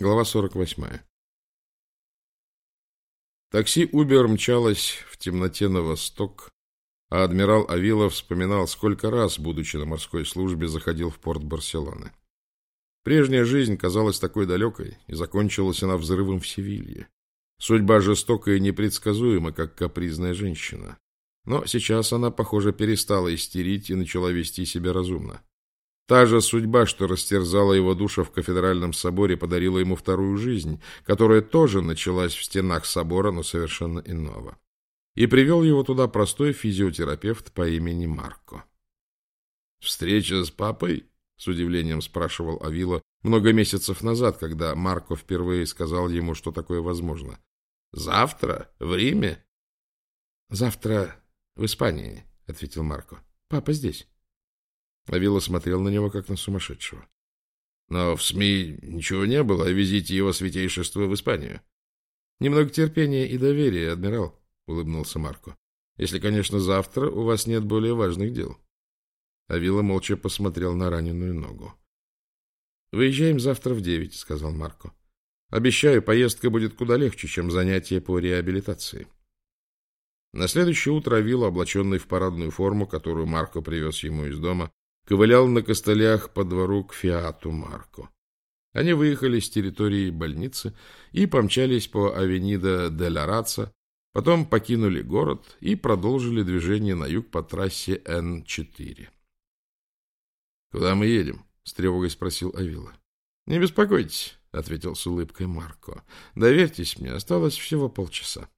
Глава 48. Такси «Убер» мчалось в темноте на восток, а адмирал Авилов вспоминал, сколько раз, будучи на морской службе, заходил в порт Барселоны. Прежняя жизнь казалась такой далекой, и закончилась она взрывом в Севилье. Судьба жестокая и непредсказуема, как капризная женщина. Но сейчас она, похоже, перестала истерить и начала вести себя разумно. Та же судьба, что растерзала его душу в кафедральном соборе, подарила ему вторую жизнь, которая тоже началась в стенах собора, но совершенно иного. И привел его туда простой физиотерапевт по имени Марко. «Встреча с папой?» — с удивлением спрашивал Авила много месяцев назад, когда Марко впервые сказал ему, что такое возможно. «Завтра? В Риме?» «Завтра в Испании», — ответил Марко. «Папа здесь». Авила смотрел на него, как на сумасшедшего. Но в СМИ ничего не было о визите его святейшества в Испанию. Немного терпения и доверия, адмирал, улыбнулся Марко. Если, конечно, завтра у вас нет более важных дел. Авила молча посмотрел на раненую ногу. Выезжаем завтра в девять, сказал Марко. Обещаю, поездка будет куда легче, чем занятие по реабилитации. На следующее утро Авила, облаченный в парадную форму, которую Марко привез ему из дома, ковылял на костылях по двору к Фиату Марко. Они выехали с территории больницы и помчались по авенида де ла Раца, потом покинули город и продолжили движение на юг по трассе Н-4. — Куда мы едем? — с тревогой спросил Авила. — Не беспокойтесь, — ответил с улыбкой Марко. — Доверьтесь мне, осталось всего полчаса.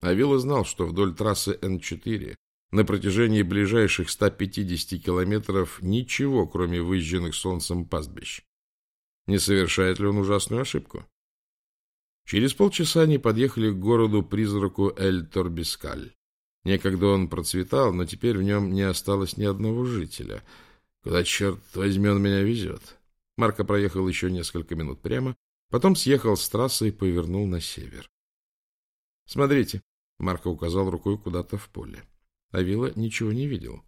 Авила знал, что вдоль трассы Н-4 на протяжении ближайших 150 километров ничего, кроме выжженных солнцем пастбищ. Не совершает ли он ужасную ошибку? Через полчаса они подъехали к городу-призраку Эль-Торбискаль. Некогда он процветал, но теперь в нем не осталось ни одного жителя. Куда, черт возьми, он меня везет? Марко проехал еще несколько минут прямо, потом съехал с трассы и повернул на север. — Смотрите, — Марко указал рукой куда-то в поле. Авила ничего не видел.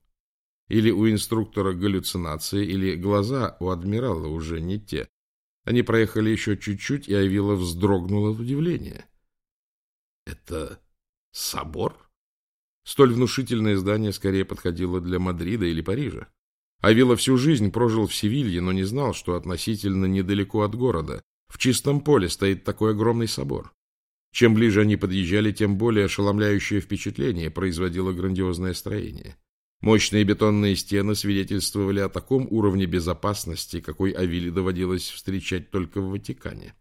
Или у инструктора галлюцинации, или глаза у адмирала уже не те. Они проехали еще чуть-чуть, и Авила вздрогнул от удивления. Это собор? Столь внушительное здание скорее подходило для Мадрида или Парижа. Авила всю жизнь прожил в Севилье, но не знал, что относительно недалеко от города, в чистом поле, стоит такой огромный собор. Чем ближе они подъезжали, тем более ошеломляющее впечатление производило грандиозное строение. Мощные бетонные стены свидетельствовали о таком уровне безопасности, какой Авиле доводилось встречать только в Ватикане.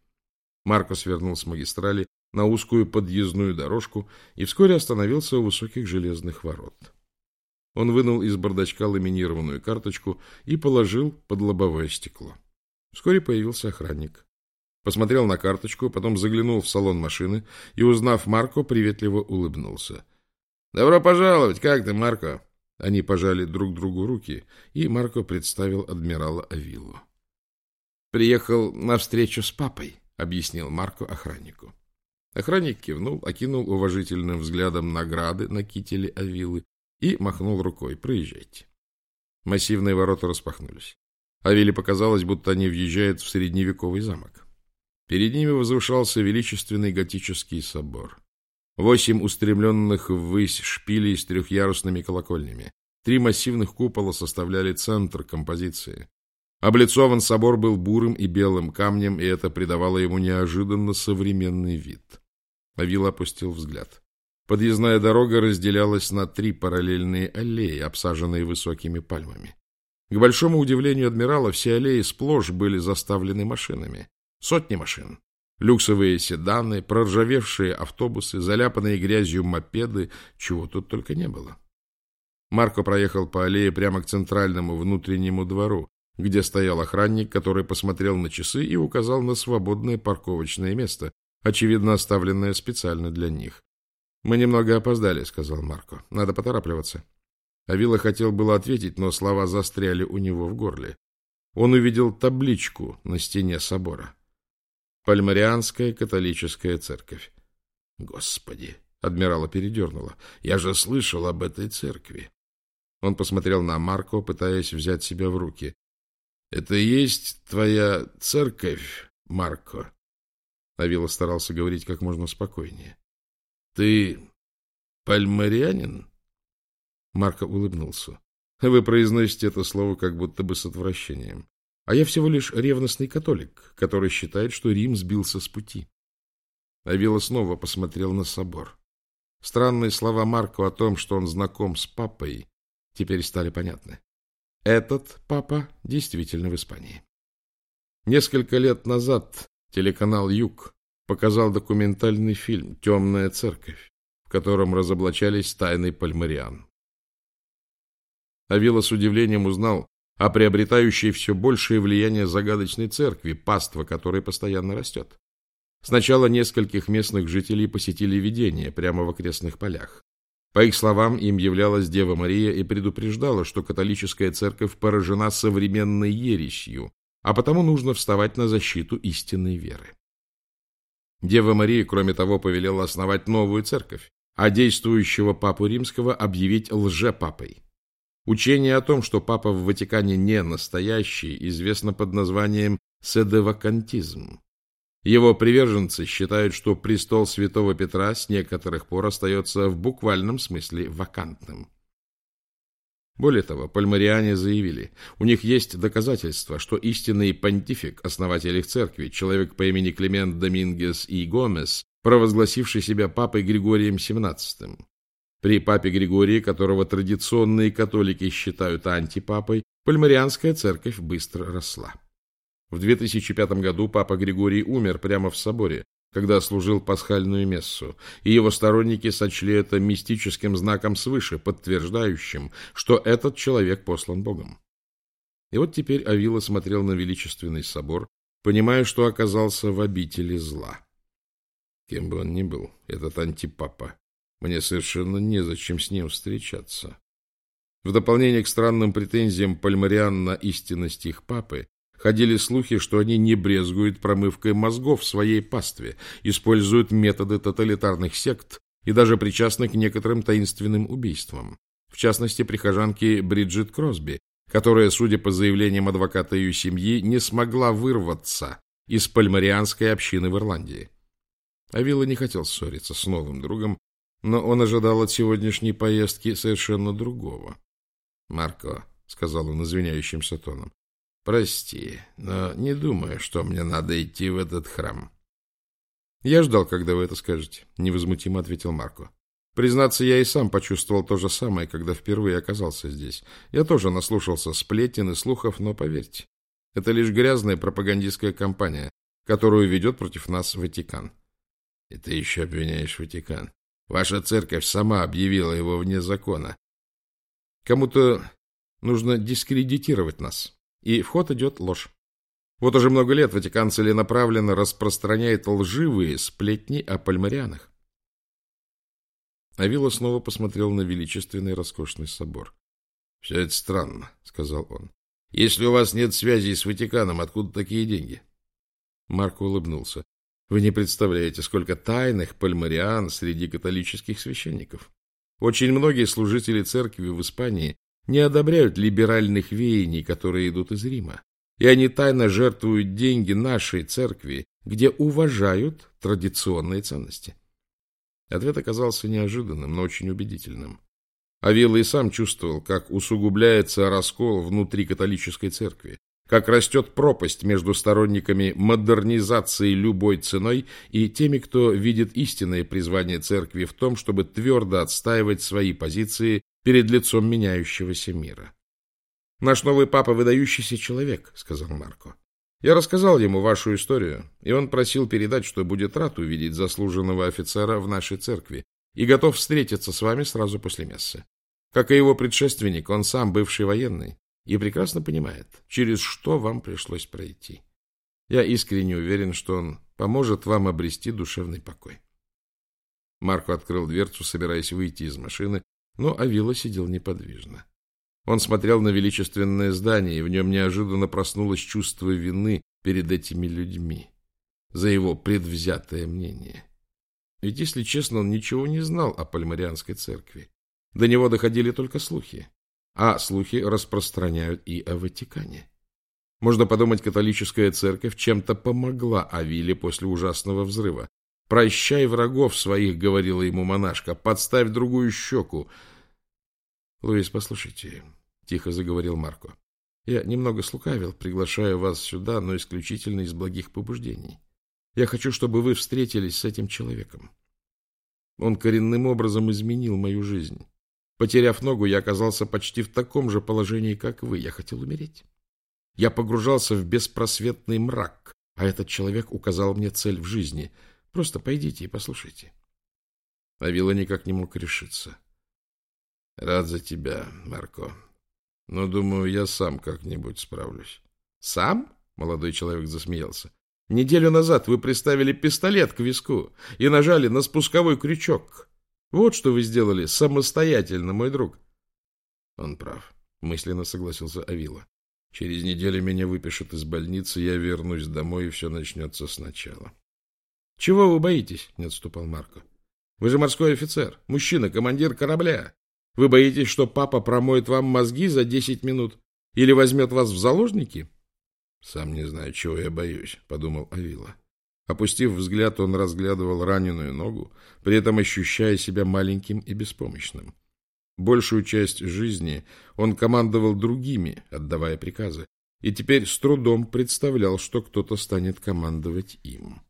Марко свернул с магистрали на узкую подъездную дорожку и вскоре остановился у высоких железных ворот. Он вынул из бардачка ламинированную карточку и положил под лобовое стекло. Вскоре появился охранник посмотрел на карточку, потом заглянул в салон машины и, узнав Марко, приветливо улыбнулся. — Добро пожаловать! Как ты, Марко? Они пожали друг другу руки, и Марко представил адмирала Авилу. — Приехал на встречу с папой, — объяснил Марко охраннику. Охранник кивнул, окинул уважительным взглядом награды на кителе Авилы и махнул рукой. «Проезжайте». Массивные ворота распахнулись. Авиле показалось, будто они въезжают в средневековый замок. Перед ними возвышался величественный готический собор. Восемь устремленных ввысь шпилей с трехъярусными колокольнями. Три массивных купола составляли центр композиции. Облицован собор был бурым и белым камнем, и это придавало ему неожиданно современный вид. Авил опустил взгляд. Подъездная дорога разделялась на три параллельные аллеи, обсаженные высокими пальмами. К большому удивлению адмирала, все аллеи сплошь были заставлены машинами. Сотни машин. Люксовые седаны, проржавевшие автобусы, заляпанные грязью мопеды, чего тут только не было. Марко проехал по аллее прямо к центральному внутреннему двору, где стоял охранник, который посмотрел на часы и указал на свободное парковочное место, очевидно оставленное специально для них. «Мы немного опоздали», — сказал Марко. «Надо поторапливаться». Авила хотел было ответить, но слова застряли у него в горле. Он увидел табличку на стене собора. Пальмарианская католическая церковь. Господи! Адмирала передернуло. Я же слышал об этой церкви. Он посмотрел на Марко, пытаясь взять себя в руки. — Это и есть твоя церковь? Марко. Авила старался говорить как можно спокойнее. Ты пальмарианин? Марко улыбнулся. Вы произносите это слово как будто бы с отвращением. А я всего лишь ревностный католик, который считает, что Рим сбился с пути. Авила снова посмотрел на собор. Странные слова Марко о том, что он знаком с папой, теперь стали понятны. Этот папа действительно в Испании. Несколько лет назад телеканал «Юг» показал документальный фильм «Темная церковь», в котором разоблачались тайны пальмариан. Авила с удивлением узнал о приобретающей все большее влияние загадочной церкви, паства которой постоянно растет. Сначала нескольких местных жителей посетили видение прямо в окрестных полях. По их словам, им являлась Дева Мария и предупреждала, что католическая церковь поражена современной ересью, а потому нужно вставать на защиту истинной веры. Дева Мария, кроме того, повелела основать новую церковь, а действующего папу римского объявить лжепапой. Учение о том, что папа в Ватикане не настоящий, известно под названием седевакантизм. Его приверженцы считают, что престол святого Петра с некоторых пор остается в буквальном смысле вакантным. Более того, пальмариане заявили, у них есть доказательства, что истинный понтифик, основатель их церкви, человек по имени Климент Домингес и Гомес, провозгласивший себя папой Григорием XVII. При папе Григории, которого традиционные католики считают антипапой, пальмарианская церковь быстро росла. В 2005 году папа Григорий умер прямо в соборе, когда служил пасхальную мессу, и его сторонники сочли это мистическим знаком свыше, подтверждающим, что этот человек послан Богом. И вот теперь Авила смотрел на величественный собор, понимая, что оказался в обители зла. Кем бы он ни был, этот антипапа, мне совершенно незачем с ним встречаться. В дополнение к странным претензиям пальмариан на истинность их папы, Ходили слухи, что они не брезгуют промывкой мозгов в своей пастве, используют методы тоталитарных сект и даже причастны к некоторым таинственным убийствам. В частности, прихожанки Бриджит Кросби, которая, судя по заявлениям адвоката ее семьи, не смогла вырваться из пальмарианской общины в Ирландии. Авилла не хотел ссориться с новым другом, но он ожидал от сегодняшней поездки совершенно другого. — Марко, — сказал он извиняющимся тоном, Прости, но не думаю, что мне надо идти в этот храм. Я ждал, когда вы это скажете, невозмутимо ответил Марко. Признаться, я и сам почувствовал то же самое, когда впервые оказался здесь. Я тоже наслушался сплетен и слухов, но поверьте, это лишь грязная пропагандистская кампания, которую ведет против нас Ватикан. И ты еще обвиняешь Ватикан. Ваша церковь сама объявила его вне закона. Кому-то нужно дискредитировать нас, и в ход идет ложь. Вот уже много лет Ватикан целенаправленно распространяет лживые сплетни о пальмарианах. Авила снова посмотрел на величественный роскошный собор. — Все это странно, — сказал он. — Если у вас нет связи с Ватиканом, откуда такие деньги? Марко улыбнулся. — Вы не представляете, сколько тайных пальмариан среди католических священников. Очень многие служители церкви в Испании не одобряют либеральных веяний, которые идут из Рима, и они тайно жертвуют деньги нашей церкви, где уважают традиционные ценности. Ответ оказался неожиданным, но очень убедительным. Авилла и сам чувствовал, как усугубляется раскол внутри католической церкви, как растет пропасть между сторонниками модернизации любой ценой и теми, кто видит истинное призвание церкви в том, чтобы твердо отстаивать свои позиции перед лицом меняющегося мира. «Наш новый папа – выдающийся человек», – сказал Марко. «Я рассказал ему вашу историю, и он просил передать, что будет рад увидеть заслуженного офицера в нашей церкви и готов встретиться с вами сразу после мессы. Как и его предшественник, он сам бывший военный и прекрасно понимает, через что вам пришлось пройти. Я искренне уверен, что он поможет вам обрести душевный покой». Марко открыл дверцу, собираясь выйти из машины, но Авила сидел неподвижно. Он смотрел на величественное здание, и в нем неожиданно проснулось чувство вины перед этими людьми за его предвзятое мнение. Ведь, если честно, он ничего не знал о Пальмарианской церкви. До него доходили только слухи, а слухи распространяют и о Ватикане. Можно подумать, католическая церковь чем-то помогла Авиле после ужасного взрыва. «Прощай врагов своих», — говорила ему монашка, — «подставь другую щеку». «Луис, послушайте», — тихо заговорил Марко. «Я немного слукавил, приглашаю вас сюда, но исключительно из благих побуждений. Я хочу, чтобы вы встретились с этим человеком. Он коренным образом изменил мою жизнь. Потеряв ногу, я оказался почти в таком же положении, как вы. Я хотел умереть. Я погружался в беспросветный мрак, а этот человек указал мне цель в жизни. Просто пойдите и послушайте. Авила никак не мог решиться. — Рад за тебя, Марко. Но, думаю, я сам как-нибудь справлюсь. — Сам? — молодой человек засмеялся. — Неделю назад вы приставили пистолет к виску и нажали на спусковой крючок. Вот что вы сделали самостоятельно, мой друг. Он прав, мысленно согласился Авила. Через неделю меня выпишут из больницы, я вернусь домой, и все начнется сначала. — Чего вы боитесь? — не отступал Марко. — Вы же морской офицер, мужчина, командир корабля. Вы боитесь, что папа промоет вам мозги за десять минут или возьмет вас в заложники? — Сам не знаю, чего я боюсь, — подумал Авила. Опустив взгляд, он разглядывал раненую ногу, при этом ощущая себя маленьким и беспомощным. Большую часть жизни он командовал другими, отдавая приказы, и теперь с трудом представлял, что кто-то станет командовать им.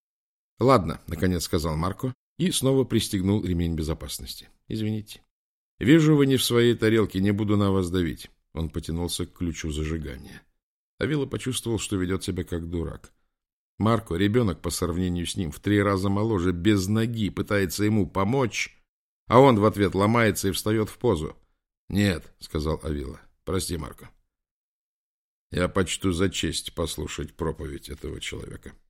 — Ладно, — наконец сказал Марко, и снова пристегнул ремень безопасности. — Извините. — Вижу, вы не в своей тарелке, не буду на вас давить. Он потянулся к ключу зажигания. Авила почувствовал, что ведет себя как дурак. Марко, ребенок по сравнению с ним, в три раза моложе, без ноги, пытается ему помочь, а он в ответ ломается и встает в позу. — Нет, — сказал Авила. — Прости, Марко. Я почту за честь послушать проповедь этого человека. —